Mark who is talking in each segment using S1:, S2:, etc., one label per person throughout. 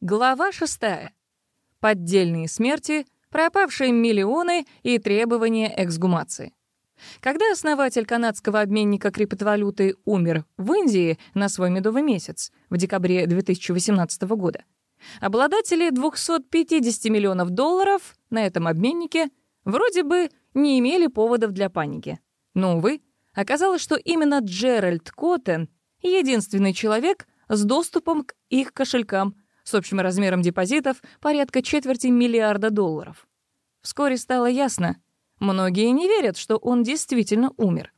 S1: Глава шестая. Поддельные смерти, пропавшие миллионы и требования эксгумации. Когда основатель канадского обменника криптовалюты умер в Индии на свой медовый месяц в декабре 2018 года, обладатели 250 миллионов долларов на этом обменнике вроде бы не имели поводов для паники. Но, увы, оказалось, что именно Джеральд Коттен — единственный человек с доступом к их кошелькам — с общим размером депозитов порядка четверти миллиарда долларов. Вскоре стало ясно, многие не верят, что он действительно умер.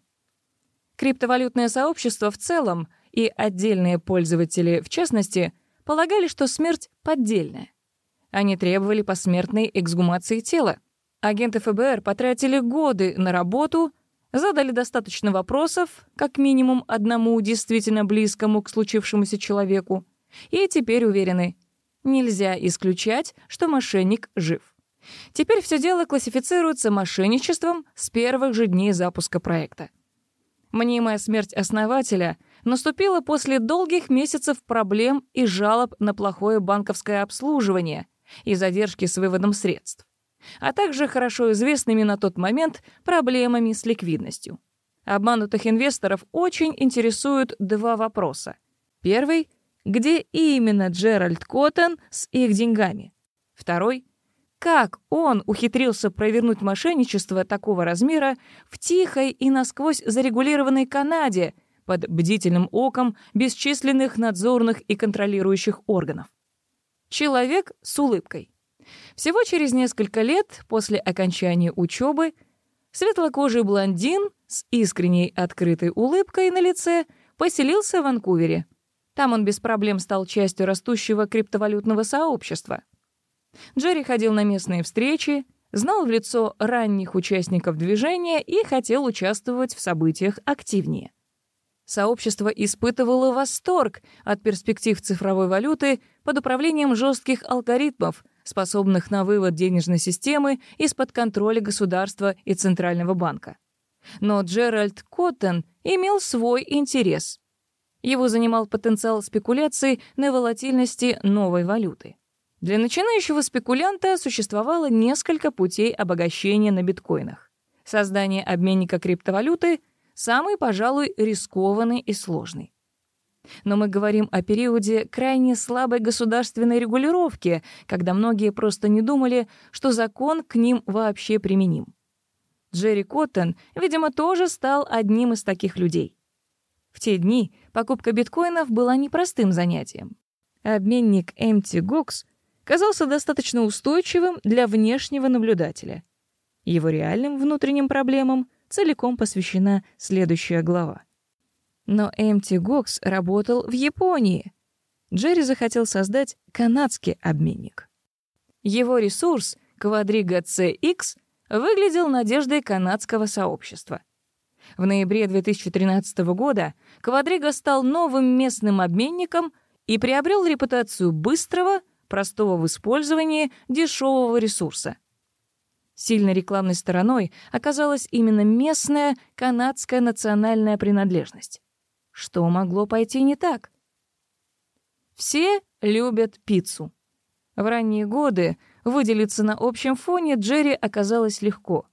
S1: Криптовалютное сообщество в целом и отдельные пользователи в частности полагали, что смерть поддельная. Они требовали посмертной эксгумации тела. Агенты ФБР потратили годы на работу, задали достаточно вопросов, как минимум одному действительно близкому к случившемуся человеку, и теперь уверены, нельзя исключать, что мошенник жив. Теперь все дело классифицируется мошенничеством с первых же дней запуска проекта. Мнимая смерть основателя наступила после долгих месяцев проблем и жалоб на плохое банковское обслуживание и задержки с выводом средств, а также хорошо известными на тот момент проблемами с ликвидностью. Обманутых инвесторов очень интересуют два вопроса. Первый — где именно Джеральд Коттон с их деньгами. Второй — как он ухитрился провернуть мошенничество такого размера в тихой и насквозь зарегулированной Канаде под бдительным оком бесчисленных надзорных и контролирующих органов. Человек с улыбкой. Всего через несколько лет после окончания учебы светлокожий блондин с искренней открытой улыбкой на лице поселился в Ванкувере — там он без проблем стал частью растущего криптовалютного сообщества. Джерри ходил на местные встречи, знал в лицо ранних участников движения и хотел участвовать в событиях активнее. Сообщество испытывало восторг от перспектив цифровой валюты под управлением жестких алгоритмов, способных на вывод денежной системы из-под контроля государства и Центрального банка. Но Джеральд Коттен имел свой интерес. Его занимал потенциал спекуляций на волатильности новой валюты. Для начинающего спекулянта существовало несколько путей обогащения на биткоинах. Создание обменника криптовалюты — самый, пожалуй, рискованный и сложный. Но мы говорим о периоде крайне слабой государственной регулировки, когда многие просто не думали, что закон к ним вообще применим. Джерри Коттон, видимо, тоже стал одним из таких людей. В те дни покупка биткоинов была непростым занятием. Обменник MTGOX казался достаточно устойчивым для внешнего наблюдателя. Его реальным внутренним проблемам целиком посвящена следующая глава. Но MTGOX работал в Японии. Джерри захотел создать канадский обменник. Его ресурс, Quadriga CX, выглядел надеждой канадского сообщества. В ноябре 2013 года Квадриго стал новым местным обменником и приобрел репутацию быстрого, простого в использовании, дешевого ресурса. Сильной рекламной стороной оказалась именно местная канадская национальная принадлежность. Что могло пойти не так? Все любят пиццу. В ранние годы выделиться на общем фоне Джерри оказалось легко.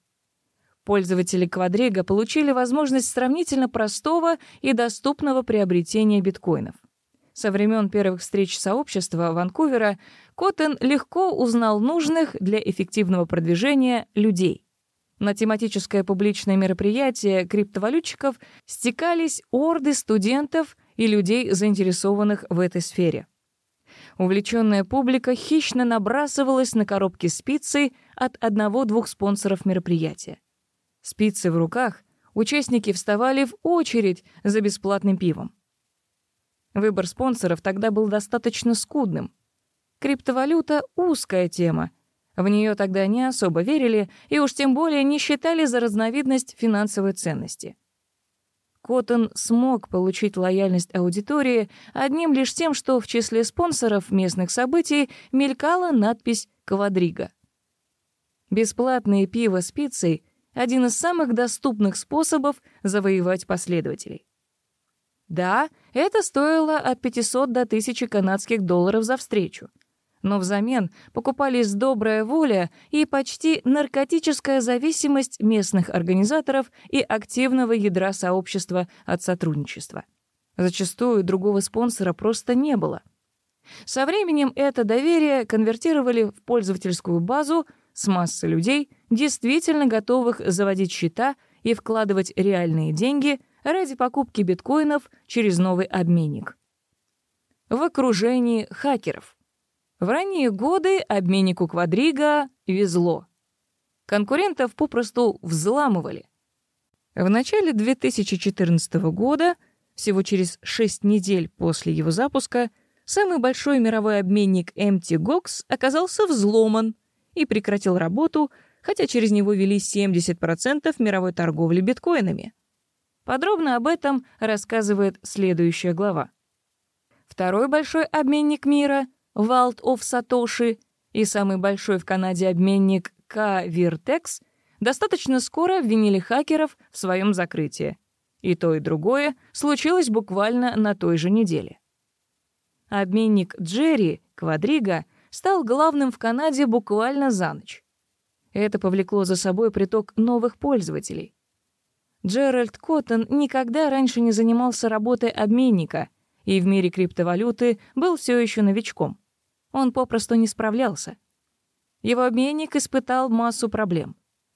S1: Пользователи Квадрига получили возможность сравнительно простого и доступного приобретения биткоинов. Со времен первых встреч сообщества Ванкувера Коттен легко узнал нужных для эффективного продвижения людей. На тематическое публичное мероприятие криптовалютчиков стекались орды студентов и людей, заинтересованных в этой сфере. Увлеченная публика хищно набрасывалась на коробки с пиццей от одного-двух спонсоров мероприятия. Спицы в руках, участники вставали в очередь за бесплатным пивом. Выбор спонсоров тогда был достаточно скудным. Криптовалюта — узкая тема. В нее тогда не особо верили и уж тем более не считали за разновидность финансовой ценности. Коттон смог получить лояльность аудитории одним лишь тем, что в числе спонсоров местных событий мелькала надпись «Квадрига». Бесплатное пиво с пиццей один из самых доступных способов завоевать последователей. Да, это стоило от 500 до 1000 канадских долларов за встречу. но взамен покупались добрая воля и почти наркотическая зависимость местных организаторов и активного ядра сообщества от сотрудничества. Зачастую другого спонсора просто не было. Со временем это доверие конвертировали в пользовательскую базу с массой людей, действительно готовых заводить счета и вкладывать реальные деньги ради покупки биткоинов через новый обменник. В окружении хакеров. В ранние годы обменнику Квадрига везло. Конкурентов попросту взламывали. В начале 2014 года, всего через 6 недель после его запуска, самый большой мировой обменник MTGOX оказался взломан и прекратил работу, хотя через него вели 70% мировой торговли биткоинами. Подробно об этом рассказывает следующая глава. Второй большой обменник мира — Vault of Satoshi и самый большой в Канаде обменник K-Virtex достаточно скоро обвинили хакеров в своем закрытии. И то, и другое случилось буквально на той же неделе. Обменник Джерри Квадрига стал главным в Канаде буквально за ночь. Это повлекло за собой приток новых пользователей. Джеральд Коттон никогда раньше не занимался работой обменника и в мире криптовалюты был все еще новичком. Он попросту не справлялся. Его обменник испытал массу проблем.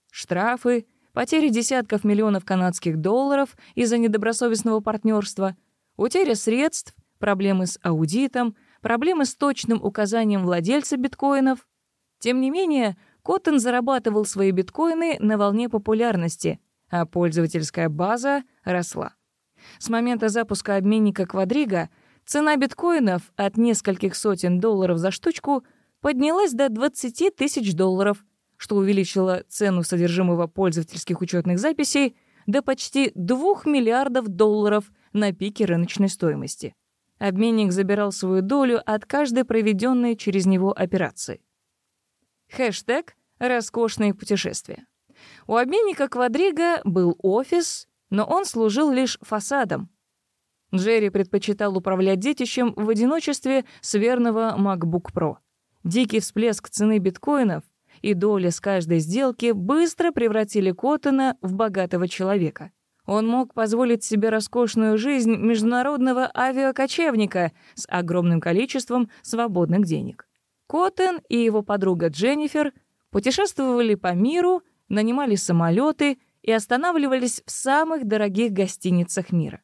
S1: Штрафы, потери десятков миллионов канадских долларов из-за недобросовестного партнерства, утеря средств, проблемы с аудитом, проблемы с точным указанием владельца биткоинов. Тем не менее, Коттон зарабатывал свои биткоины на волне популярности, а пользовательская база росла. С момента запуска обменника Квадрига Цена биткоинов от нескольких сотен долларов за штучку поднялась до 20 тысяч долларов, что увеличило цену содержимого пользовательских учетных записей до почти 2 миллиардов долларов на пике рыночной стоимости. Обменник забирал свою долю от каждой проведенной через него операции. Хэштег «Роскошные путешествия». У обменника Квадрига был офис, но он служил лишь фасадом, Джерри предпочитал управлять детищем в одиночестве с верного MacBook Pro. Дикий всплеск цены биткоинов и доля с каждой сделки быстро превратили Коттона в богатого человека. Он мог позволить себе роскошную жизнь международного авиакочевника с огромным количеством свободных денег. Коттон и его подруга Дженнифер путешествовали по миру, нанимали самолеты и останавливались в самых дорогих гостиницах мира.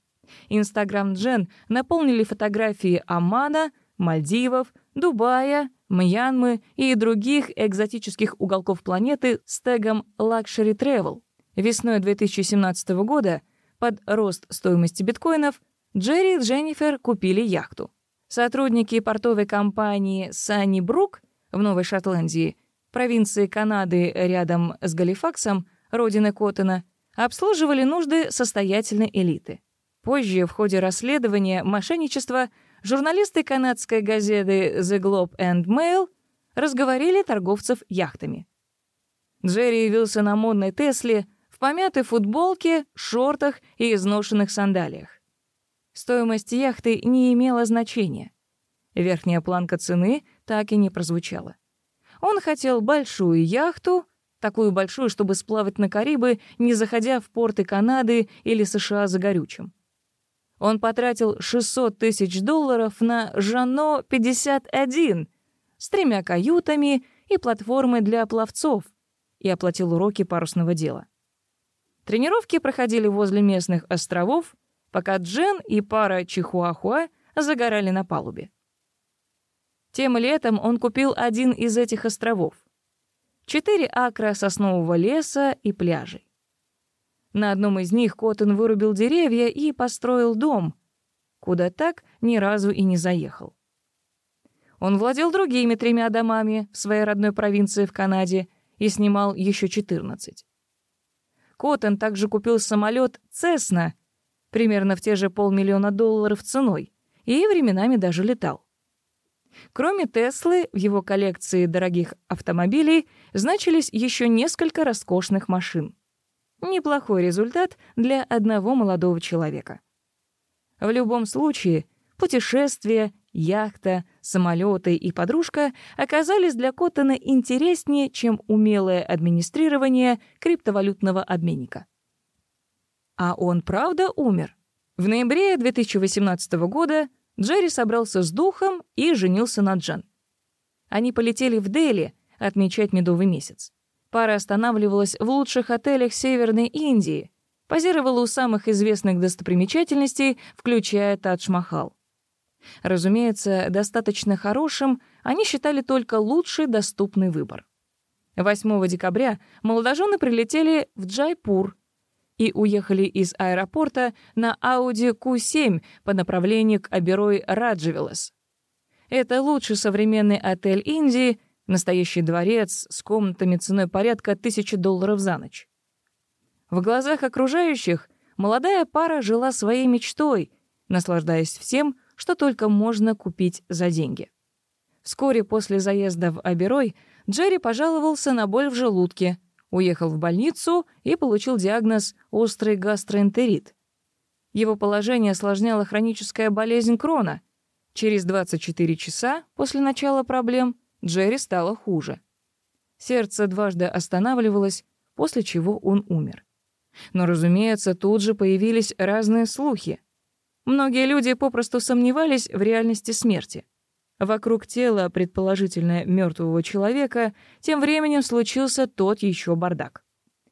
S1: Инстаграм Джен наполнили фотографии Омана, Мальдивов, Дубая, Мьянмы и других экзотических уголков планеты с тегом Luxury Travel. Весной 2017 года под рост стоимости биткоинов Джерри и Дженнифер купили яхту. Сотрудники портовой компании Санни Брук в Новой Шотландии, провинции Канады рядом с Галифаксом, родины Коттона, обслуживали нужды состоятельной элиты. Позже, в ходе расследования мошенничества, журналисты канадской газеты The Globe and Mail разговорили торговцев яхтами. Джерри явился на модной Тесле в помятой футболке, шортах и изношенных сандалиях. Стоимость яхты не имела значения. Верхняя планка цены так и не прозвучала. Он хотел большую яхту, такую большую, чтобы сплавать на Карибы, не заходя в порты Канады или США за горючим. Он потратил 600 тысяч долларов на «Жано-51» с тремя каютами и платформой для пловцов и оплатил уроки парусного дела. Тренировки проходили возле местных островов, пока Джен и пара Чихуахуа загорали на палубе. Тем летом он купил один из этих островов. Четыре акра соснового леса и пляжей. На одном из них Коттон вырубил деревья и построил дом, куда так ни разу и не заехал. Он владел другими тремя домами в своей родной провинции в Канаде и снимал еще 14. Коттон также купил самолет «Цесна», примерно в те же полмиллиона долларов ценой, и временами даже летал. Кроме Теслы, в его коллекции дорогих автомобилей значились еще несколько роскошных машин. Неплохой результат для одного молодого человека. В любом случае, путешествия, яхта, самолеты и подружка оказались для Коттона интереснее, чем умелое администрирование криптовалютного обменника. А он правда умер? В ноябре 2018 года Джерри собрался с духом и женился на Джен. Они полетели в Дели отмечать медовый месяц. Пара останавливалась в лучших отелях Северной Индии, позировала у самых известных достопримечательностей, включая Тадж-Махал. Разумеется, достаточно хорошим они считали только лучший доступный выбор. 8 декабря молодожены прилетели в Джайпур и уехали из аэропорта на Audi Q7 по направлению к Аберой Раджавилас. Это лучший современный отель Индии, настоящий дворец с комнатами ценой порядка тысячи долларов за ночь. В глазах окружающих молодая пара жила своей мечтой, наслаждаясь всем, что только можно купить за деньги. Вскоре после заезда в Аберой Джерри пожаловался на боль в желудке, уехал в больницу и получил диагноз «острый гастроэнтерит». Его положение осложняла хроническая болезнь Крона. Через 24 часа после начала проблем Джерри стало хуже. Сердце дважды останавливалось, после чего он умер. Но, разумеется, тут же появились разные слухи. Многие люди попросту сомневались в реальности смерти. Вокруг тела, предположительно мертвого человека, тем временем случился тот еще бардак.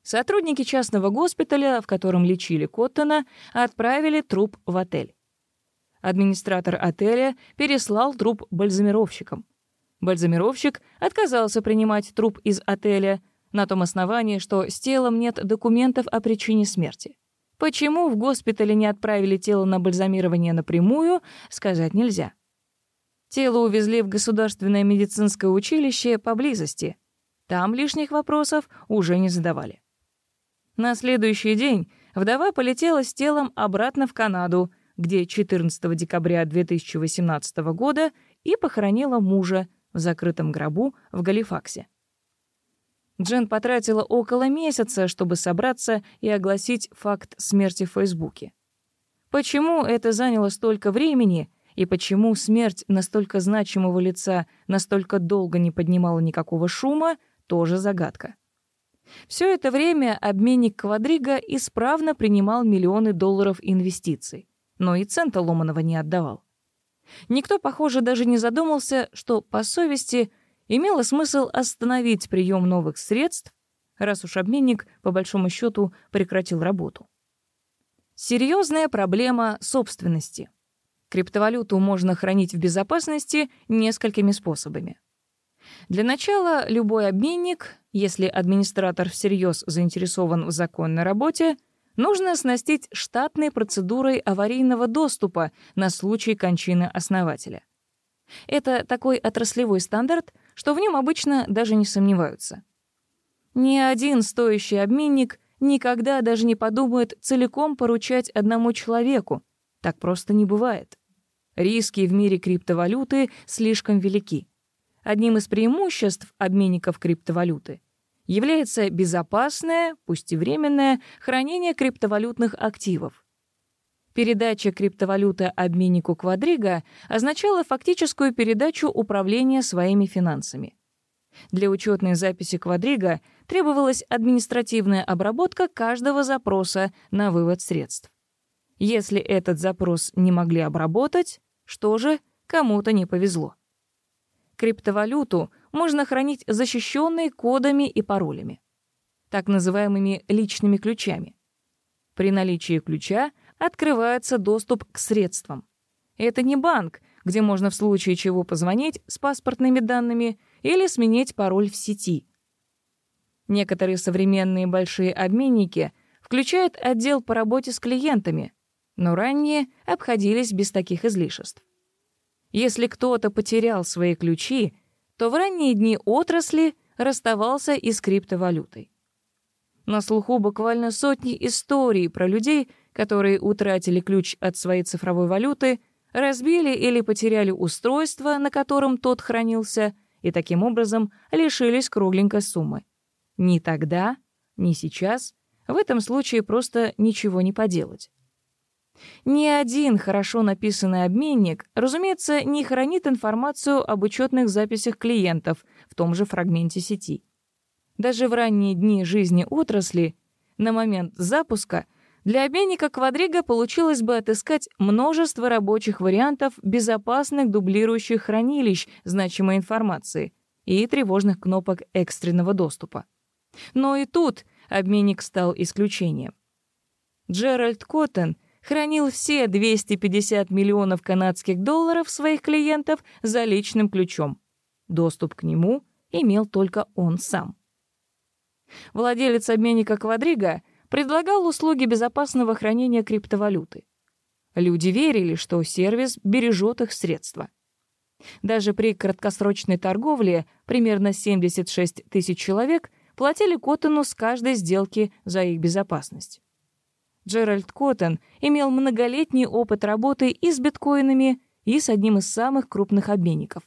S1: Сотрудники частного госпиталя, в котором лечили Коттона, отправили труп в отель. Администратор отеля переслал труп бальзамировщикам. Бальзамировщик отказался принимать труп из отеля — на том основании, что с телом нет документов о причине смерти. Почему в госпитале не отправили тело на бальзамирование напрямую, сказать нельзя. Тело увезли в Государственное медицинское училище поблизости. Там лишних вопросов уже не задавали. На следующий день вдова полетела с телом обратно в Канаду, где 14 декабря 2018 года и похоронила мужа в закрытом гробу в Галифаксе. Джен потратила около месяца, чтобы собраться и огласить факт смерти в Фейсбуке. Почему это заняло столько времени и почему смерть настолько значимого лица настолько долго не поднимала никакого шума, тоже загадка. Все это время обменник Квадрига исправно принимал миллионы долларов инвестиций, но и цента ломаного не отдавал. Никто, похоже, даже не задумался, что, по совести, — имело смысл остановить прием новых средств, раз уж обменник, по большому счету, прекратил работу. Серьезная проблема собственности. Криптовалюту можно хранить в безопасности несколькими способами. Для начала любой обменник, если администратор всерьез заинтересован в законной работе, нужно оснастить штатной процедурой аварийного доступа на случай кончины основателя. Это такой отраслевой стандарт, что в нем обычно даже не сомневаются. Ни один стоящий обменник никогда даже не подумает целиком поручать одному человеку. Так просто не бывает. Риски в мире криптовалюты слишком велики. Одним из преимуществ обменников криптовалюты является безопасное, пусть и временное, хранение криптовалютных активов. Передача криптовалюты обменнику Квадрига означала фактическую передачу управления своими финансами. Для учетной записи Квадрига требовалась административная обработка каждого запроса на вывод средств. Если этот запрос не могли обработать, что же, кому-то не повезло. Криптовалюту можно хранить защищенной кодами и паролями, так называемыми личными ключами. При наличии ключа — открывается доступ к средствам. Это не банк, где можно в случае чего позвонить с паспортными данными или сменить пароль в сети. Некоторые современные большие обменники включают отдел по работе с клиентами, но ранее обходились без таких излишеств. Если кто-то потерял свои ключи, то в ранние дни отрасли расставался и с криптовалютой. На слуху буквально сотни историй про людей, которые утратили ключ от своей цифровой валюты, разбили или потеряли устройство, на котором тот хранился, и таким образом лишились кругленькой суммы. Ни тогда, ни сейчас в этом случае просто ничего не поделать. Ни один хорошо написанный обменник, разумеется, не хранит информацию об учетных записях клиентов в том же фрагменте сети. Даже в ранние дни жизни отрасли, на момент запуска, для обменника Квадрига получилось бы отыскать множество рабочих вариантов безопасных дублирующих хранилищ значимой информации и тревожных кнопок экстренного доступа. Но и тут обменник стал исключением. Джеральд Коттен хранил все 250 миллионов канадских долларов своих клиентов за личным ключом. Доступ к нему имел только он сам. Владелец обменника Квадрига предлагал услуги безопасного хранения криптовалюты. Люди верили, что сервис бережет их средства. Даже при краткосрочной торговле примерно 76 тысяч человек платили Коттону с каждой сделки за их безопасность. Джеральд Коттон имел многолетний опыт работы и с биткоинами, и с одним из самых крупных обменников.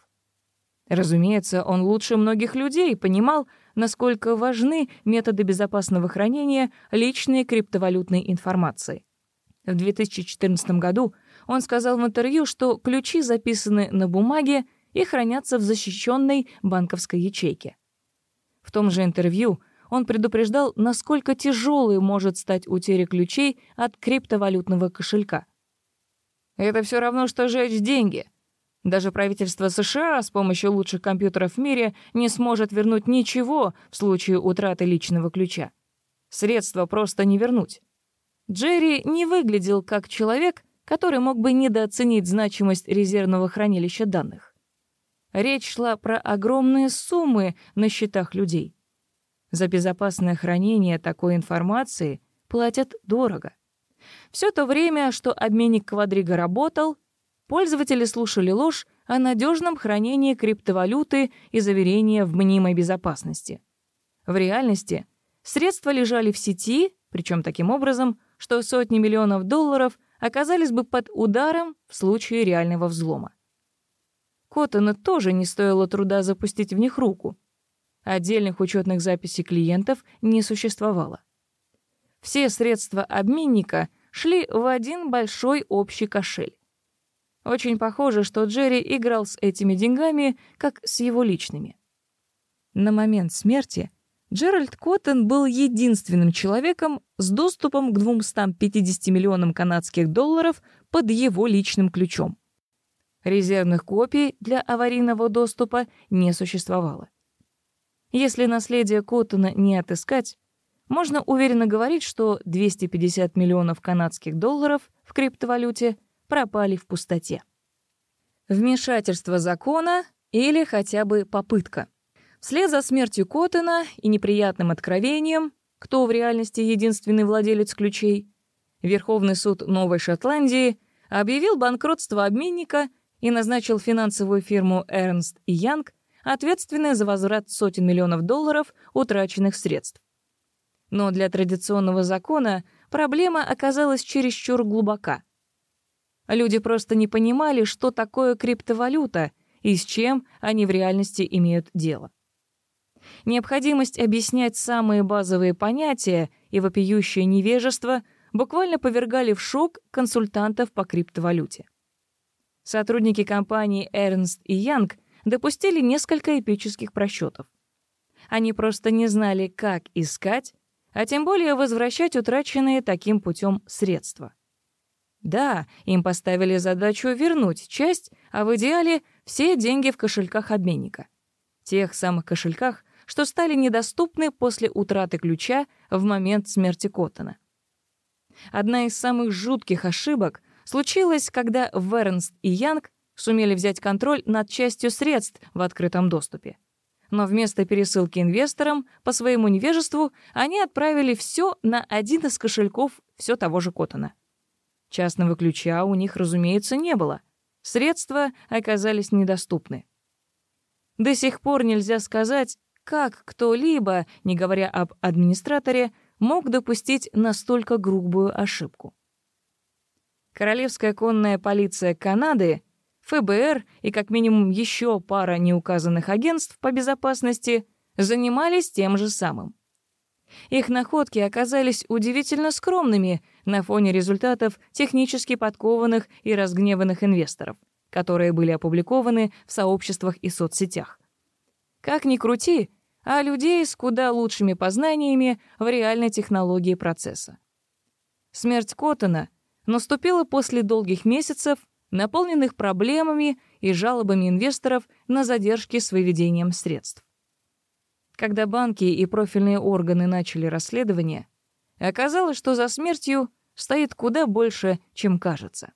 S1: Разумеется, он лучше многих людей понимал, насколько важны методы безопасного хранения личной криптовалютной информации. В 2014 году он сказал в интервью, что ключи записаны на бумаге и хранятся в защищенной банковской ячейке. В том же интервью он предупреждал, насколько тяжелой может стать утеря ключей от криптовалютного кошелька. Это все равно, что сжечь деньги. Даже правительство США с помощью лучших компьютеров в мире не сможет вернуть ничего в случае утраты личного ключа. Средства просто не вернуть. Джерри не выглядел как человек, который мог бы недооценить значимость резервного хранилища данных. Речь шла про огромные суммы на счетах людей. За безопасное хранение такой информации платят дорого. Все то время, что обменник Квадрига работал, пользователи слушали ложь о надежном хранении криптовалюты и заверения в мнимой безопасности. В реальности средства лежали в сети, причем таким образом, что сотни миллионов долларов оказались бы под ударом в случае реального взлома. Коттона тоже не стоило труда запустить в них руку. Отдельных учетных записей клиентов не существовало. Все средства обменника шли в один большой общий кошель. Очень похоже, что Джерри играл с этими деньгами, как с его личными. На момент смерти Джеральд Коттон был единственным человеком с доступом к 250 миллионам канадских долларов под его личным ключом. Резервных копий для аварийного доступа не существовало. Если наследие Коттона не отыскать, можно уверенно говорить, что 250 миллионов канадских долларов в криптовалюте пропали в пустоте. Вмешательство закона или хотя бы попытка. Вслед за смертью Коттона и неприятным откровением, кто в реальности единственный владелец ключей, Верховный суд Новой Шотландии объявил банкротство обменника и назначил финансовую фирму Эрнст и Янг ответственная за возврат сотен миллионов долларов утраченных средств. Но для традиционного закона проблема оказалась чересчур глубока. Люди просто не понимали, что такое криптовалюта и с чем они в реальности имеют дело. Необходимость объяснять самые базовые понятия и вопиющее невежество буквально повергали в шок консультантов по криптовалюте. Сотрудники компании Ernst Young допустили несколько эпических просчетов. Они просто не знали, как искать, а тем более возвращать утраченные таким путем средства. Да, им поставили задачу вернуть часть, а в идеале все деньги в кошельках обменника. Тех самых кошельках, что стали недоступны после утраты ключа в момент смерти Коттона. Одна из самых жутких ошибок случилась, когда Вернст и Янг сумели взять контроль над частью средств в открытом доступе. Но вместо пересылки инвесторам по своему невежеству они отправили все на один из кошельков все того же Коттона. Частного ключа у них, разумеется, не было. Средства оказались недоступны. До сих пор нельзя сказать, как кто-либо, не говоря об администраторе, мог допустить настолько грубую ошибку. Королевская конная полиция Канады ФБР и как минимум еще пара неуказанных агентств по безопасности занимались тем же самым. Их находки оказались удивительно скромными на фоне результатов технически подкованных и разгневанных инвесторов, которые были опубликованы в сообществах и соцсетях. Как ни крути, а людей с куда лучшими познаниями в реальной технологии процесса. Смерть Коттона наступила после долгих месяцев, наполненных проблемами и жалобами инвесторов на задержки с выведением средств. Когда банки и профильные органы начали расследование, оказалось, что за смертью стоит куда больше, чем кажется.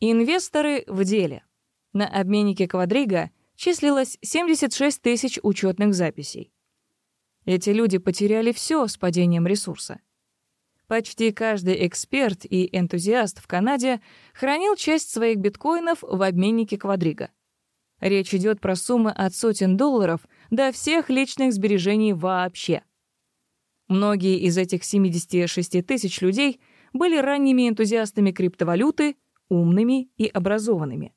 S1: Инвесторы в деле. На обменнике Квадрига числилось 76 тысяч учетных записей. Эти люди потеряли все с падением ресурса. Почти каждый эксперт и энтузиаст в Канаде хранил часть своих биткоинов в обменнике Квадрига. Речь идет про суммы от сотен долларов до всех личных сбережений вообще. Многие из этих 76 тысяч людей были ранними энтузиастами криптовалюты, умными и образованными.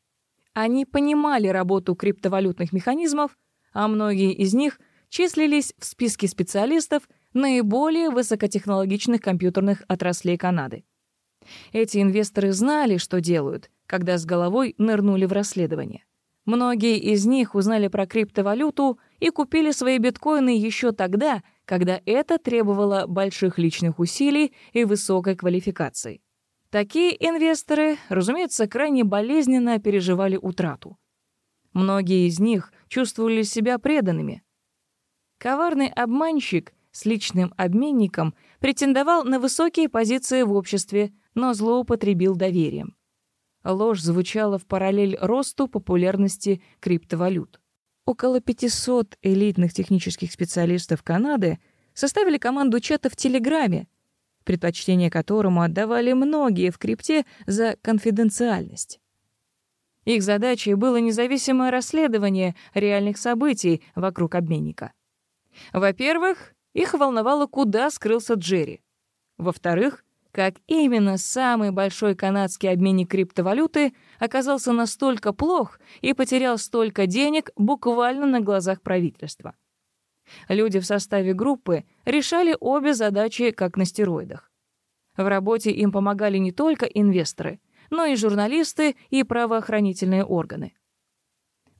S1: Они понимали работу криптовалютных механизмов, а многие из них числились в списке специалистов наиболее высокотехнологичных компьютерных отраслей Канады. Эти инвесторы знали, что делают, когда с головой нырнули в расследование. Многие из них узнали про криптовалюту и купили свои биткоины еще тогда, когда это требовало больших личных усилий и высокой квалификации. Такие инвесторы, разумеется, крайне болезненно переживали утрату. Многие из них чувствовали себя преданными. Коварный обманщик с личным обменником претендовал на высокие позиции в обществе, но злоупотребил доверием. Ложь звучала в параллель росту популярности криптовалют. Около 500 элитных технических специалистов Канады составили команду чата в Телеграме, предпочтение которому отдавали многие в крипте за конфиденциальность. Их задачей было независимое расследование реальных событий вокруг обменника. Во-первых, их волновало, куда скрылся Джерри. Во-вторых, как именно самый большой канадский обменник криптовалюты оказался настолько плох и потерял столько денег буквально на глазах правительства. Люди в составе группы решали обе задачи как на стероидах. В работе им помогали не только инвесторы, но и журналисты и правоохранительные органы.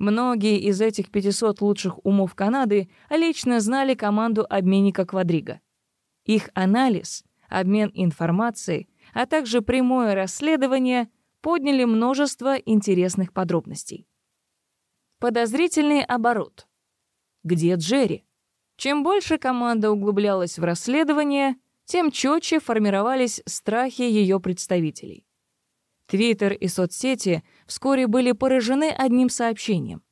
S1: Многие из этих 500 лучших умов Канады лично знали команду обменника Квадрига. Их анализ — обмен информацией, а также прямое расследование подняли множество интересных подробностей. Подозрительный оборот. Где Джерри? Чем больше команда углублялась в расследование, тем четче формировались страхи ее представителей. Твиттер и соцсети вскоре были поражены одним сообщением.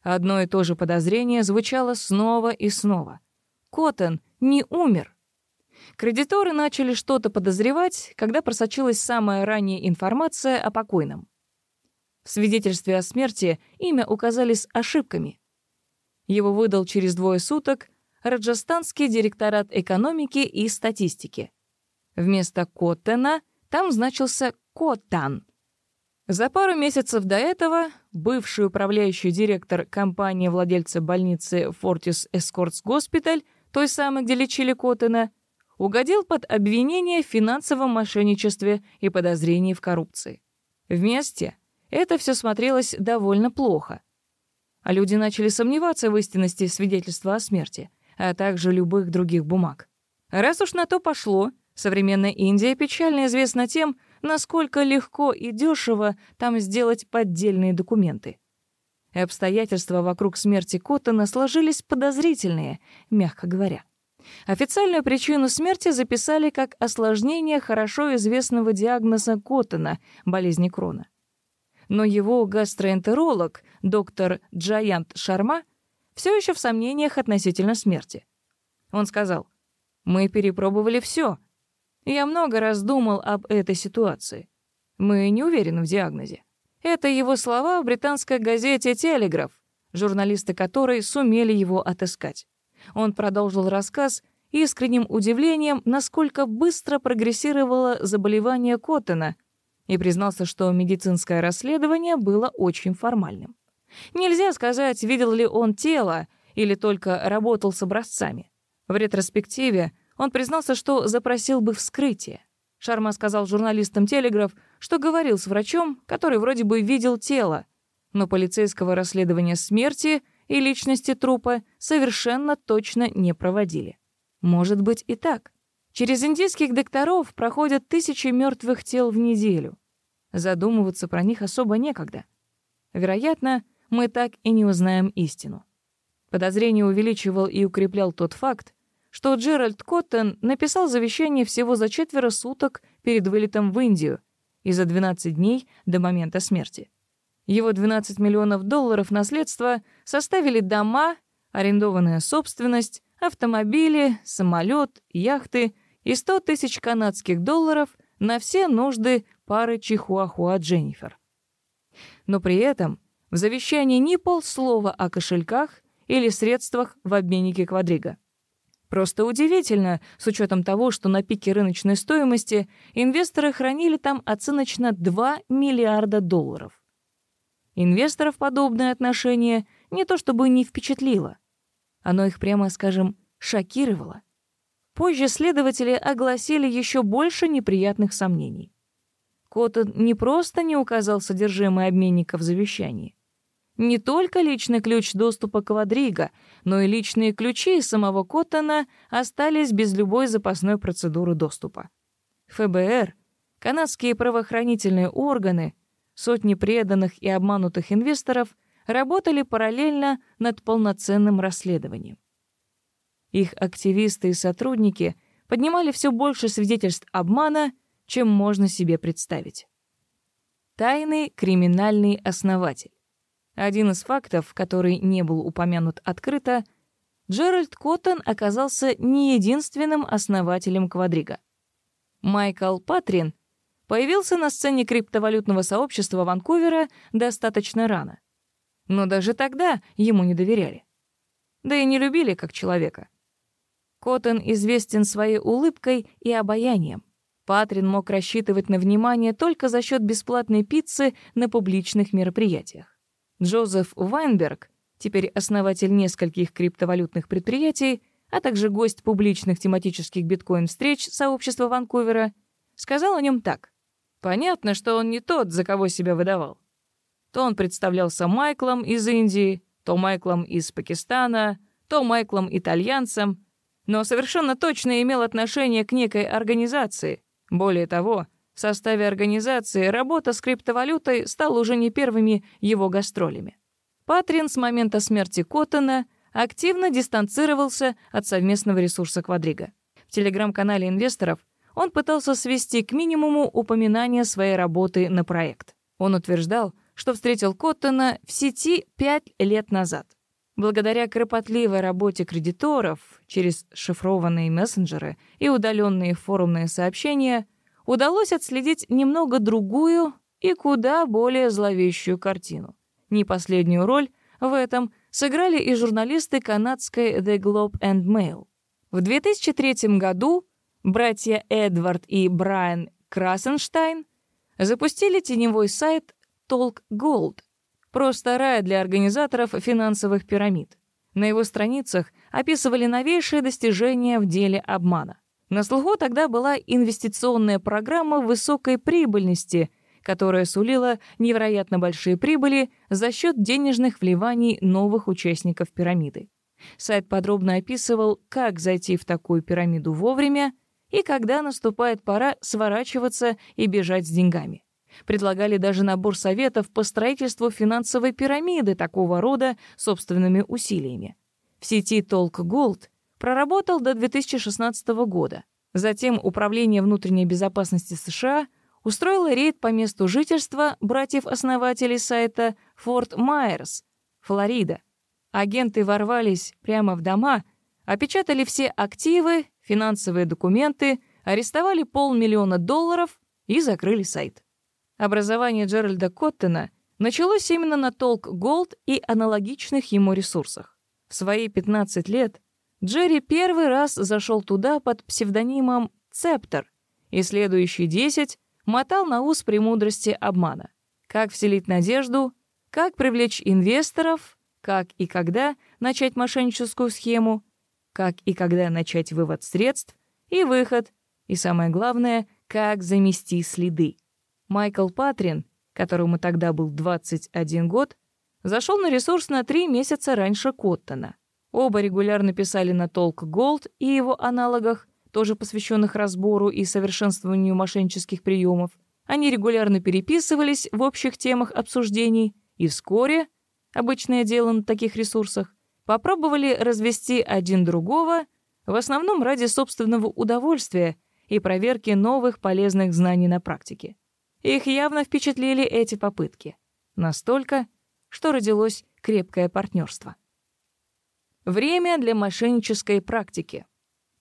S1: Одно и то же подозрение звучало снова и снова. Коттон не умер. Кредиторы начали что-то подозревать, когда просочилась самая ранняя информация о покойном. В свидетельстве о смерти имя указали с ошибками. Его выдал через двое суток Раджастанский директорат экономики и статистики. Вместо Коттена там значился Коттан. За пару месяцев до этого бывший управляющий директор компании-владельца больницы Fortis Escorts Hospital, той самой, где лечили Коттена, угодил под обвинение в финансовом мошенничестве и подозрении в коррупции. Вместе это все смотрелось довольно плохо. А люди начали сомневаться в истинности свидетельства о смерти, а также любых других бумаг. Раз уж на то пошло, современная Индия печально известна тем, насколько легко и дешево там сделать поддельные документы. Обстоятельства вокруг смерти Коттона сложились подозрительные, мягко говоря. Официальную причину смерти записали как осложнение хорошо известного диагноза Коттона — болезни Крона. Но его гастроэнтеролог, доктор Джаянт Шарма, все еще в сомнениях относительно смерти. Он сказал, «Мы перепробовали все. Я много раз думал об этой ситуации. Мы не уверены в диагнозе». Это его слова в британской газете «Телеграф», журналисты которой сумели его отыскать. Он продолжил рассказ искренним удивлением, насколько быстро прогрессировало заболевание Коттена, и признался, что медицинское расследование было очень формальным. Нельзя сказать, видел ли он тело или только работал с образцами. В ретроспективе Он признался, что запросил бы вскрытие. Шарма сказал журналистам «Телеграф», что говорил с врачом, который вроде бы видел тело, но полицейского расследования смерти и личности трупа совершенно точно не проводили. Может быть и так. Через индийских докторов проходят тысячи мертвых тел в неделю. Задумываться про них особо некогда. Вероятно, мы так и не узнаем истину. Подозрение увеличивал и укреплял тот факт, что Джеральд Коттон написал завещание всего за четверо суток перед вылетом в Индию и за 12 дней до момента смерти. Его 12 миллионов долларов наследства составили дома, арендованная собственность, автомобили, самолет, яхты и 100 тысяч канадских долларов на все нужды пары Чихуахуа Дженнифер. Но при этом в завещании ни полслова о кошельках или средствах в обменнике квадрига. Просто удивительно, с учетом того, что на пике рыночной стоимости инвесторы хранили там оценочно 2 миллиарда долларов. Инвесторов подобное отношение не то чтобы не впечатлило, оно их, прямо скажем, шокировало. Позже следователи огласили еще больше неприятных сомнений. Коттон не просто не указал содержимое обменника в завещании. Не только личный ключ доступа к Квадриго, но и личные ключи самого Коттона остались без любой запасной процедуры доступа. ФБР, канадские правоохранительные органы, сотни преданных и обманутых инвесторов работали параллельно над полноценным расследованием. Их активисты и сотрудники поднимали все больше свидетельств обмана, чем можно себе представить. Тайный криминальный основатель. Один из фактов, который не был упомянут открыто, Джеральд Коттон оказался не единственным основателем квадрига. Майкл Патрин появился на сцене криптовалютного сообщества Ванкувера достаточно рано. Но даже тогда ему не доверяли. Да и не любили как человека. Коттон известен своей улыбкой и обаянием. Патрин мог рассчитывать на внимание только за счет бесплатной пиццы на публичных мероприятиях. Джозеф Вайнберг, теперь основатель нескольких криптовалютных предприятий, а также гость публичных тематических биткоин-встреч сообщества Ванкувера, сказал о нем так. Понятно, что он не тот, за кого себя выдавал. То он представлялся Майклом из Индии, то Майклом из Пакистана, то Майклом итальянцем, но совершенно точно имел отношение к некой организации. Более того, в составе организации работа с криптовалютой стала уже не первыми его гастролями. Патрин с момента смерти Коттона активно дистанцировался от совместного ресурса Квадрига. В телеграм-канале инвесторов он пытался свести к минимуму упоминания своей работы на проект. Он утверждал, что встретил Коттона в сети пять лет назад. Благодаря кропотливой работе кредиторов через шифрованные мессенджеры и удаленные форумные сообщения удалось отследить немного другую и куда более зловещую картину. Не последнюю роль в этом сыграли и журналисты канадской The Globe and Mail. В 2003 году братья Эдвард и Брайан Красенштайн запустили теневой сайт Talk Gold, просто рай для организаторов финансовых пирамид. На его страницах описывали новейшие достижения в деле обмана. На слуху тогда была инвестиционная программа высокой прибыльности, которая сулила невероятно большие прибыли за счет денежных вливаний новых участников пирамиды. Сайт подробно описывал, как зайти в такую пирамиду вовремя и когда наступает пора сворачиваться и бежать с деньгами. Предлагали даже набор советов по строительству финансовой пирамиды такого рода собственными усилиями. В сети Толк Gold проработал до 2016 года. Затем Управление внутренней безопасности США устроило рейд по месту жительства братьев-основателей сайта Форт Майерс, Флорида. Агенты ворвались прямо в дома, опечатали все активы, финансовые документы, арестовали полмиллиона долларов и закрыли сайт. Образование Джеральда Коттена началось именно на Толк Голд и аналогичных ему ресурсах. В свои 15 лет Джерри первый раз зашел туда под псевдонимом Цептор, и следующие десять мотал на ус премудрости обмана. Как вселить надежду, как привлечь инвесторов, как и когда начать мошенническую схему, как и когда начать вывод средств, и выход, и самое главное, как замести следы. Майкл Патрин, которому тогда был 21 год, зашел на ресурс на три месяца раньше Коттона. Оба регулярно писали на Толк Голд и его аналогах, тоже посвященных разбору и совершенствованию мошеннических приемов. Они регулярно переписывались в общих темах обсуждений и вскоре, обычное дело на таких ресурсах, попробовали развести один другого, в основном ради собственного удовольствия и проверки новых полезных знаний на практике. Их явно впечатлили эти попытки. Настолько, что родилось крепкое партнерство. Время для мошеннической практики.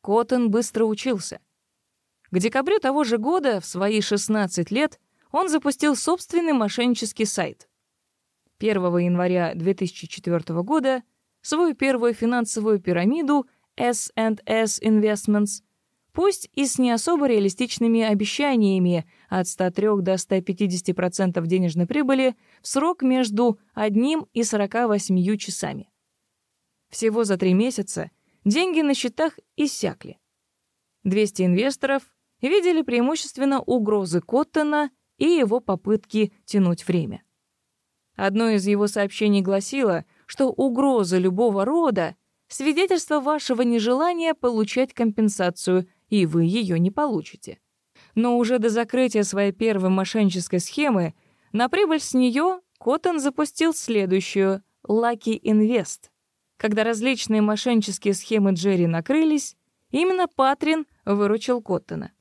S1: Коттон быстро учился. К декабрю того же года, в свои 16 лет, он запустил собственный мошеннический сайт. 1 января 2004 года свою первую финансовую пирамиду S&S Investments, пусть и с не особо реалистичными обещаниями от 103 до 150% денежной прибыли в срок между 1 и 48 часами. Всего за три месяца деньги на счетах иссякли. 200 инвесторов видели преимущественно угрозы Коттона и его попытки тянуть время. Одно из его сообщений гласило, что угроза любого рода — свидетельство вашего нежелания получать компенсацию, и вы ее не получите. Но уже до закрытия своей первой мошеннической схемы на прибыль с нее Коттон запустил следующую — Lucky Invest. Когда различные мошеннические схемы Джерри накрылись, именно Патрин выручил Коттона.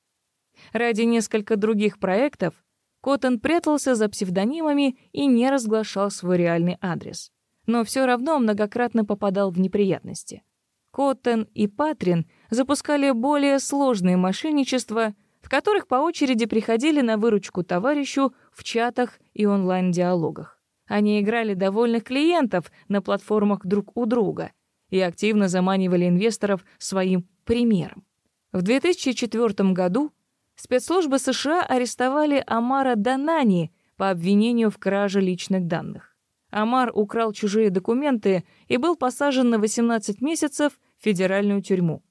S1: Ради нескольких других проектов Коттон прятался за псевдонимами и не разглашал свой реальный адрес. Но все равно многократно попадал в неприятности. Коттон и Патрин запускали более сложные мошенничества, в которых по очереди приходили на выручку товарищу в чатах и онлайн-диалогах. Они играли довольных клиентов на платформах друг у друга и активно заманивали инвесторов своим примером. В 2004 году спецслужбы США арестовали Амара Данани по обвинению в краже личных данных. Амар украл чужие документы и был посажен на 18 месяцев в федеральную тюрьму.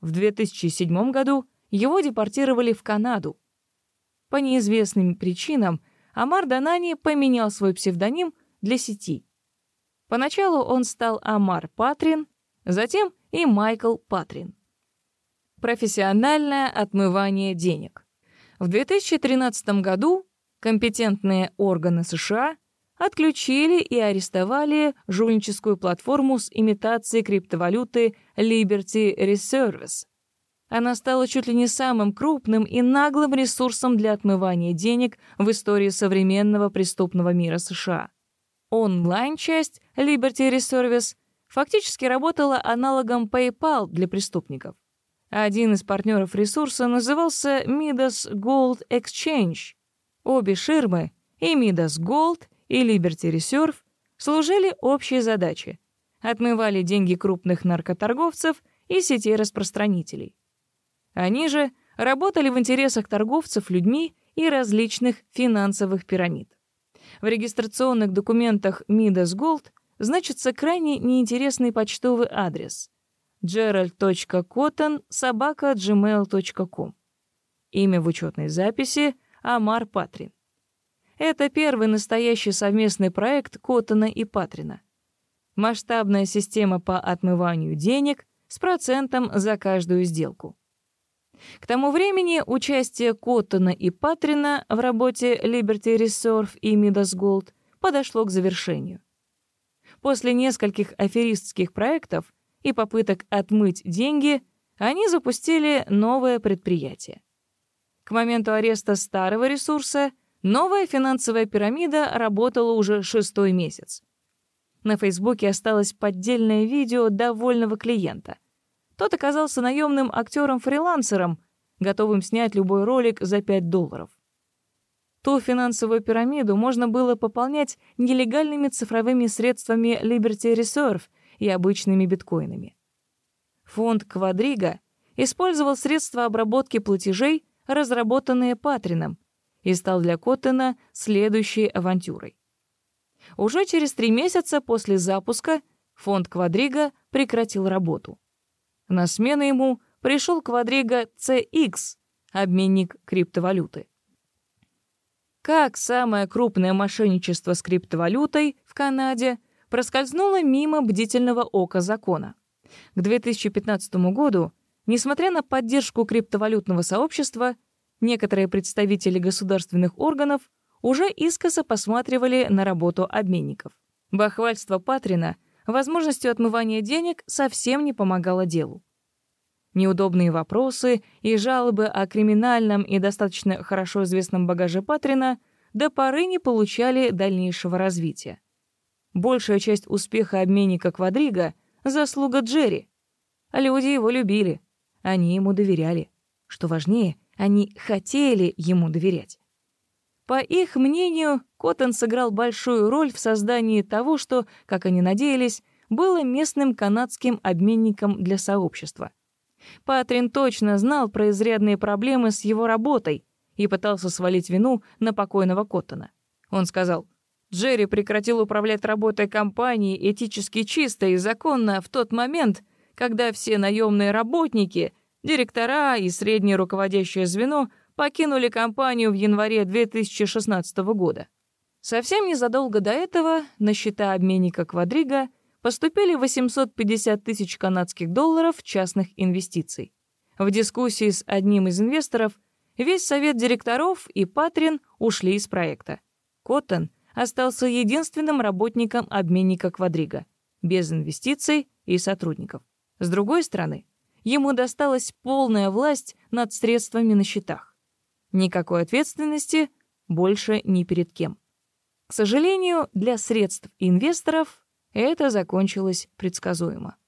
S1: В 2007 году его депортировали в Канаду. По неизвестным причинам Амар Данани поменял свой псевдоним для сети. Поначалу он стал Амар Патрин, затем и Майкл Патрин. Профессиональное отмывание денег. В 2013 году компетентные органы США отключили и арестовали жульническую платформу с имитацией криптовалюты Liberty Reserves, она стала чуть ли не самым крупным и наглым ресурсом для отмывания денег в истории современного преступного мира США. Онлайн-часть Liberty Reservice фактически работала аналогом PayPal для преступников. Один из партнеров ресурса назывался Midas Gold Exchange. Обе ширмы, и Midas Gold, и Liberty Reserve, служили общей задаче — отмывали деньги крупных наркоторговцев и сетей распространителей. Они же работали в интересах торговцев людьми и различных финансовых пирамид. В регистрационных документах Midas Gold значится крайне неинтересный почтовый адрес gerald.cotton.gmail.com. Имя в учетной записи — Амар Патрин. Это первый настоящий совместный проект Коттона и Патрина. Масштабная система по отмыванию денег с процентом за каждую сделку. К тому времени участие Коттона и Патрина в работе Liberty Reserve и Midas Gold подошло к завершению. После нескольких аферистских проектов и попыток отмыть деньги, они запустили новое предприятие. К моменту ареста старого ресурса новая финансовая пирамида работала уже шестой месяц. На Фейсбуке осталось поддельное видео довольного клиента — тот оказался наемным актером-фрилансером, готовым снять любой ролик за 5 долларов. Ту финансовую пирамиду можно было пополнять нелегальными цифровыми средствами Liberty Reserve и обычными биткоинами. Фонд Квадрига использовал средства обработки платежей, разработанные Патрином, и стал для Коттена следующей авантюрой. Уже через три месяца после запуска фонд Квадрига прекратил работу. На смену ему пришел Квадрига CX, обменник криптовалюты. Как самое крупное мошенничество с криптовалютой в Канаде проскользнуло мимо бдительного ока закона. К 2015 году, несмотря на поддержку криптовалютного сообщества, некоторые представители государственных органов уже искоса посматривали на работу обменников. Бахвальство Патрина возможностью отмывания денег совсем не помогало делу. Неудобные вопросы и жалобы о криминальном и достаточно хорошо известном багаже Патрина до поры не получали дальнейшего развития. Большая часть успеха обменника Квадрига — заслуга Джерри. Люди его любили, они ему доверяли. Что важнее, они хотели ему доверять. По их мнению, Коттон сыграл большую роль в создании того, что, как они надеялись, было местным канадским обменником для сообщества. Патрин точно знал про изрядные проблемы с его работой и пытался свалить вину на покойного Коттона. Он сказал, «Джерри прекратил управлять работой компании этически чисто и законно в тот момент, когда все наемные работники, директора и среднее руководящее звено — покинули компанию в январе 2016 года. Совсем незадолго до этого на счета обменника Квадрига поступили 850 тысяч канадских долларов частных инвестиций. В дискуссии с одним из инвесторов весь совет директоров и Патрин ушли из проекта. Коттон остался единственным работником обменника Квадрига, без инвестиций и сотрудников. С другой стороны, ему досталась полная власть над средствами на счетах. Никакой ответственности больше ни перед кем. К сожалению, для средств инвесторов это закончилось предсказуемо.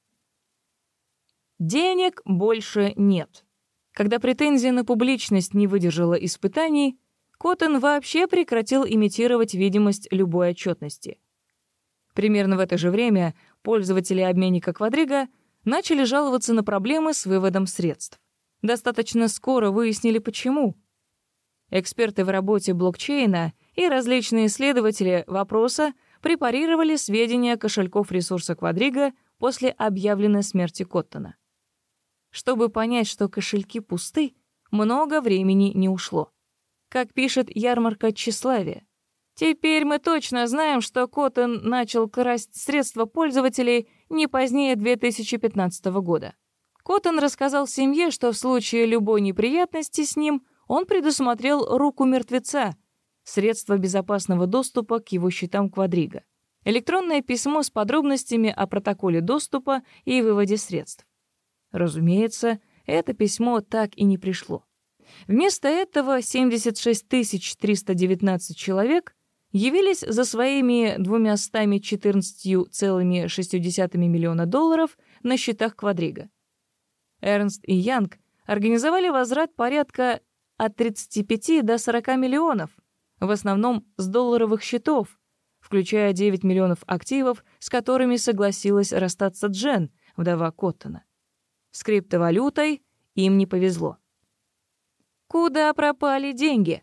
S1: Денег больше нет. Когда претензия на публичность не выдержала испытаний, Коттон вообще прекратил имитировать видимость любой отчетности. Примерно в это же время пользователи обменника Квадрига начали жаловаться на проблемы с выводом средств. Достаточно скоро выяснили, почему — Эксперты в работе блокчейна и различные исследователи вопроса препарировали сведения кошельков ресурса Квадрига после объявленной смерти Коттона. Чтобы понять, что кошельки пусты, много времени не ушло. Как пишет ярмарка тщеславия, Теперь мы точно знаем, что Коттон начал красть средства пользователей не позднее 2015 года. Коттон рассказал семье, что в случае любой неприятности с ним он предусмотрел руку мертвеца, средство безопасного доступа к его счетам Квадрига, электронное письмо с подробностями о протоколе доступа и выводе средств. Разумеется, это письмо так и не пришло. Вместо этого 76 319 человек явились за своими 214,6 миллиона долларов на счетах Квадрига. Эрнст и Янг организовали возврат порядка от 35 до 40 миллионов, в основном с долларовых счетов, включая 9 миллионов активов, с которыми согласилась расстаться Джен, вдова Коттона. С криптовалютой им не повезло. Куда пропали деньги?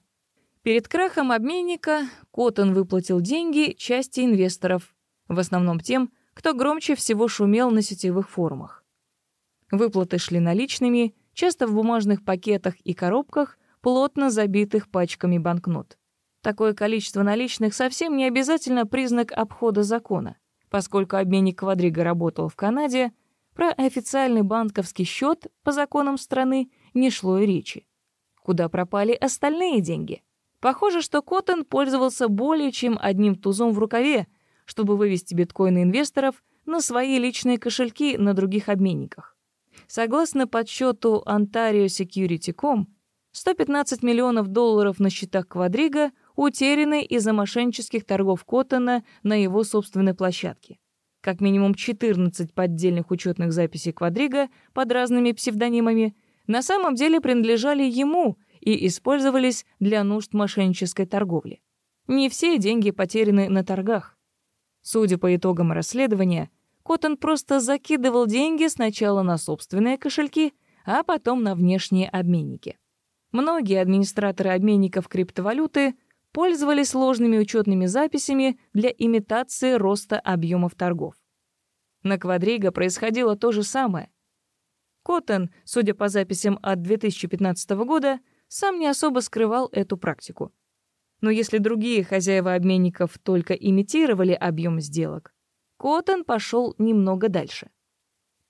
S1: Перед крахом обменника Коттон выплатил деньги части инвесторов, в основном тем, кто громче всего шумел на сетевых форумах. Выплаты шли наличными, часто в бумажных пакетах и коробках, плотно забитых пачками банкнот. Такое количество наличных совсем не обязательно признак обхода закона. Поскольку обменник Квадрига работал в Канаде, про официальный банковский счет по законам страны не шло и речи. Куда пропали остальные деньги? Похоже, что Коттон пользовался более чем одним тузом в рукаве, чтобы вывести биткоины инвесторов на свои личные кошельки на других обменниках. Согласно подсчету Ontario Security.com, 115 миллионов долларов на счетах Квадрига утеряны из-за мошеннических торгов Коттона на его собственной площадке. Как минимум 14 поддельных учетных записей Квадрига под разными псевдонимами на самом деле принадлежали ему и использовались для нужд мошеннической торговли. Не все деньги потеряны на торгах. Судя по итогам расследования, Коттон просто закидывал деньги сначала на собственные кошельки, а потом на внешние обменники. Многие администраторы обменников криптовалюты пользовались ложными учетными записями для имитации роста объемов торгов. На Квадриго происходило то же самое. Коттон, судя по записям от 2015 года, сам не особо скрывал эту практику. Но если другие хозяева обменников только имитировали объем сделок, Коттон пошел немного дальше.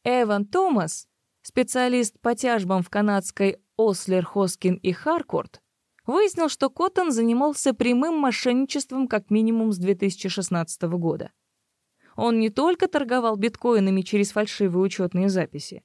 S1: Эван Томас, специалист по тяжбам в канадской Ослер, Хоскин и Харкорт, выяснил, что Коттон занимался прямым мошенничеством как минимум с 2016 года. Он не только торговал биткоинами через фальшивые учетные записи,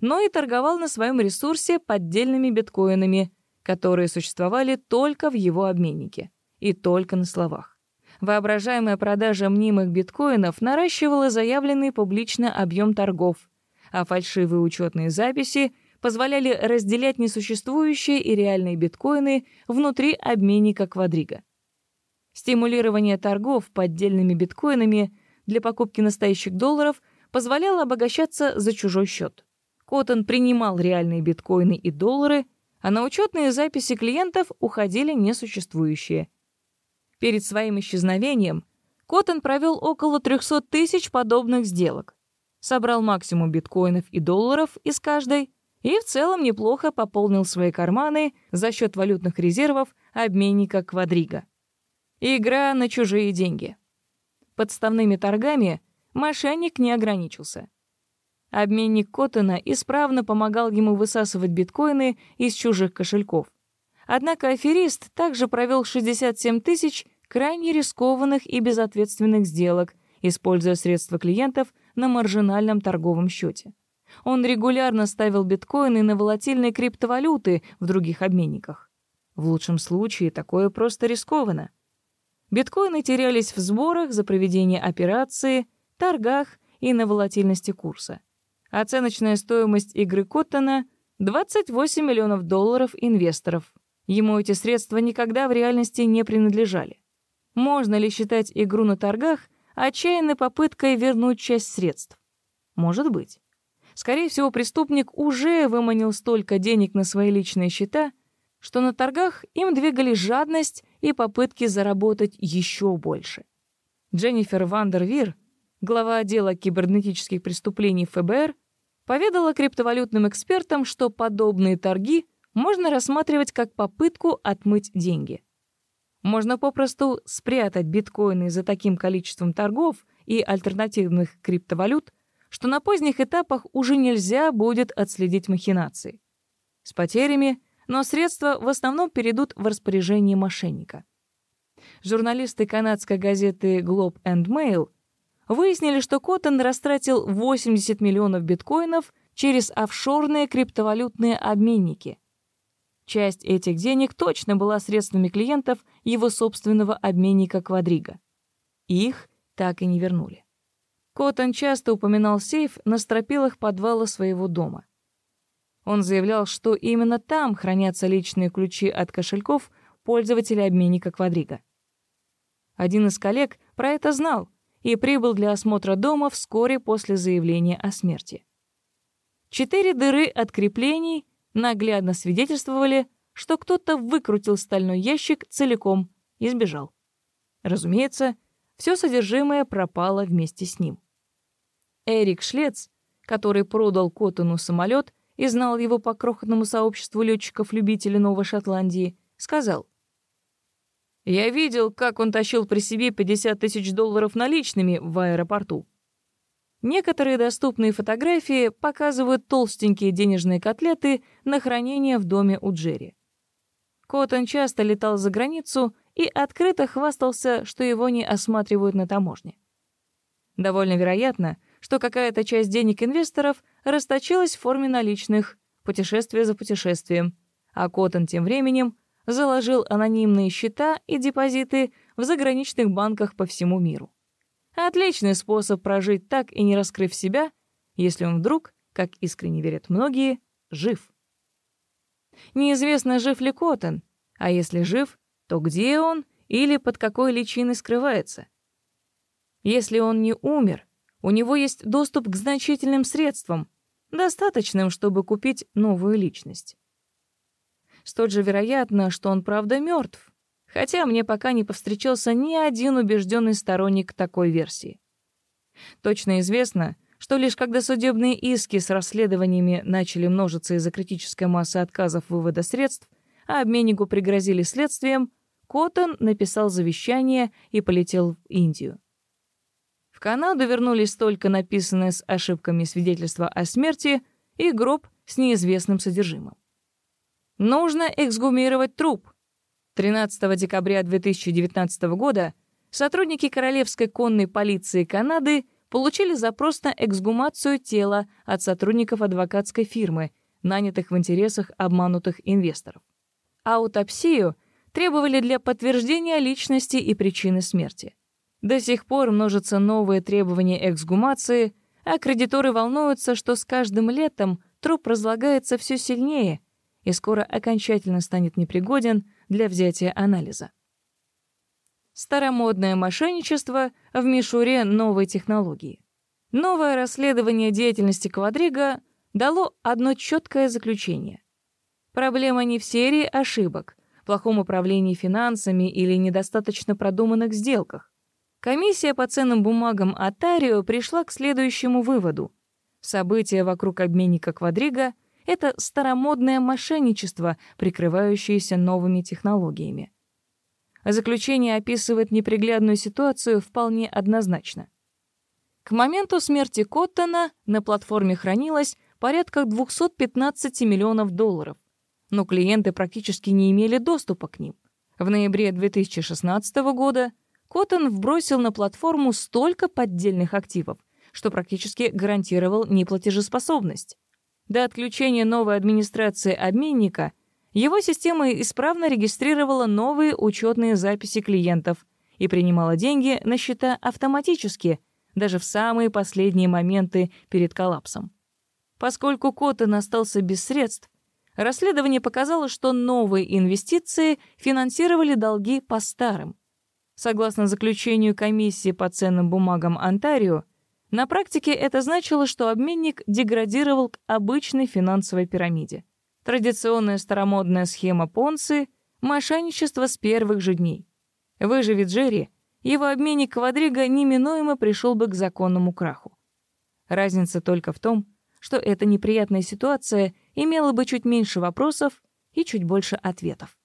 S1: но и торговал на своем ресурсе поддельными биткоинами, которые существовали только в его обменнике и только на словах. Воображаемая продажа мнимых биткоинов наращивала заявленный публично объем торгов, а фальшивые учетные записи позволяли разделять несуществующие и реальные биткоины внутри обменника Квадрига. Стимулирование торгов поддельными биткоинами для покупки настоящих долларов позволяло обогащаться за чужой счет. Коттон принимал реальные биткоины и доллары, а на учетные записи клиентов уходили несуществующие. Перед своим исчезновением Коттон провел около 300 тысяч подобных сделок, собрал максимум биткоинов и долларов из каждой и в целом неплохо пополнил свои карманы за счет валютных резервов обменника Квадрига. Игра на чужие деньги. Подставными торгами мошенник не ограничился. Обменник Коттона исправно помогал ему высасывать биткоины из чужих кошельков. Однако аферист также провел 67 тысяч крайне рискованных и безответственных сделок, используя средства клиентов на маржинальном торговом счете. Он регулярно ставил биткоины на волатильные криптовалюты в других обменниках. В лучшем случае такое просто рискованно. Биткоины терялись в сборах за проведение операции, торгах и на волатильности курса. Оценочная стоимость игры Коттона — 28 миллионов долларов инвесторов. Ему эти средства никогда в реальности не принадлежали. Можно ли считать игру на торгах отчаянной попыткой вернуть часть средств? Может быть. Скорее всего, преступник уже выманил столько денег на свои личные счета, что на торгах им двигали жадность и попытки заработать еще больше. Дженнифер Вандервир — глава отдела кибернетических преступлений ФБР, поведала криптовалютным экспертам, что подобные торги можно рассматривать как попытку отмыть деньги. Можно попросту спрятать биткоины за таким количеством торгов и альтернативных криптовалют, что на поздних этапах уже нельзя будет отследить махинации. С потерями, но средства в основном перейдут в распоряжение мошенника. Журналисты канадской газеты Globe and Mail выяснили, что Коттон растратил 80 миллионов биткоинов через офшорные криптовалютные обменники. Часть этих денег точно была средствами клиентов его собственного обменника Квадрига. Их так и не вернули. Коттон часто упоминал сейф на стропилах подвала своего дома. Он заявлял, что именно там хранятся личные ключи от кошельков пользователя обменника Квадрига. Один из коллег про это знал и прибыл для осмотра дома вскоре после заявления о смерти. Четыре дыры от креплений наглядно свидетельствовали, что кто-то выкрутил стальной ящик целиком и сбежал. Разумеется, все содержимое пропало вместе с ним. Эрик Шлец, который продал Коттону самолет и знал его по крохотному сообществу летчиков-любителей Новой Шотландии, сказал — я видел, как он тащил при себе 50 тысяч долларов наличными в аэропорту. Некоторые доступные фотографии показывают толстенькие денежные котлеты на хранение в доме у Джерри. Коттон часто летал за границу и открыто хвастался, что его не осматривают на таможне. Довольно вероятно, что какая-то часть денег инвесторов расточилась в форме наличных, путешествие за путешествием, а Коттон тем временем заложил анонимные счета и депозиты в заграничных банках по всему миру. Отличный способ прожить так и не раскрыв себя, если он вдруг, как искренне верят многие, жив. Неизвестно, жив ли Коттон, а если жив, то где он или под какой личиной скрывается. Если он не умер, у него есть доступ к значительным средствам, достаточным, чтобы купить новую личность. Столь же вероятно, что он правда мертв, хотя мне пока не повстречался ни один убежденный сторонник такой версии. Точно известно, что лишь когда судебные иски с расследованиями начали множиться из-за критической массы отказов вывода средств, а обменнику пригрозили следствием, Коттон написал завещание и полетел в Индию. В Канаду вернулись только написанные с ошибками свидетельства о смерти и гроб с неизвестным содержимым. Нужно эксгумировать труп. 13 декабря 2019 года сотрудники Королевской конной полиции Канады получили запрос на эксгумацию тела от сотрудников адвокатской фирмы, нанятых в интересах обманутых инвесторов. Аутопсию требовали для подтверждения личности и причины смерти. До сих пор множатся новые требования эксгумации, а кредиторы волнуются, что с каждым летом труп разлагается все сильнее и скоро окончательно станет непригоден для взятия анализа. Старомодное мошенничество в мишуре новой технологии. Новое расследование деятельности Квадрига дало одно четкое заключение. Проблема не в серии ошибок, плохом управлении финансами или недостаточно продуманных сделках. Комиссия по ценным бумагам Атарио пришла к следующему выводу. События вокруг обменника Квадрига — это старомодное мошенничество, прикрывающееся новыми технологиями. Заключение описывает неприглядную ситуацию вполне однозначно. К моменту смерти Коттона на платформе хранилось порядка 215 миллионов долларов, но клиенты практически не имели доступа к ним. В ноябре 2016 года Коттон вбросил на платформу столько поддельных активов, что практически гарантировал неплатежеспособность. До отключения новой администрации обменника его система исправно регистрировала новые учетные записи клиентов и принимала деньги на счета автоматически, даже в самые последние моменты перед коллапсом. Поскольку Коттон остался без средств, расследование показало, что новые инвестиции финансировали долги по старым. Согласно заключению комиссии по ценным бумагам Онтарио, на практике это значило, что обменник деградировал к обычной финансовой пирамиде. Традиционная старомодная схема Понци — мошенничество с первых же дней. Выживет Джерри, его обменник Квадрига неминуемо пришел бы к законному краху. Разница только в том, что эта неприятная ситуация имела бы чуть меньше вопросов и чуть больше ответов.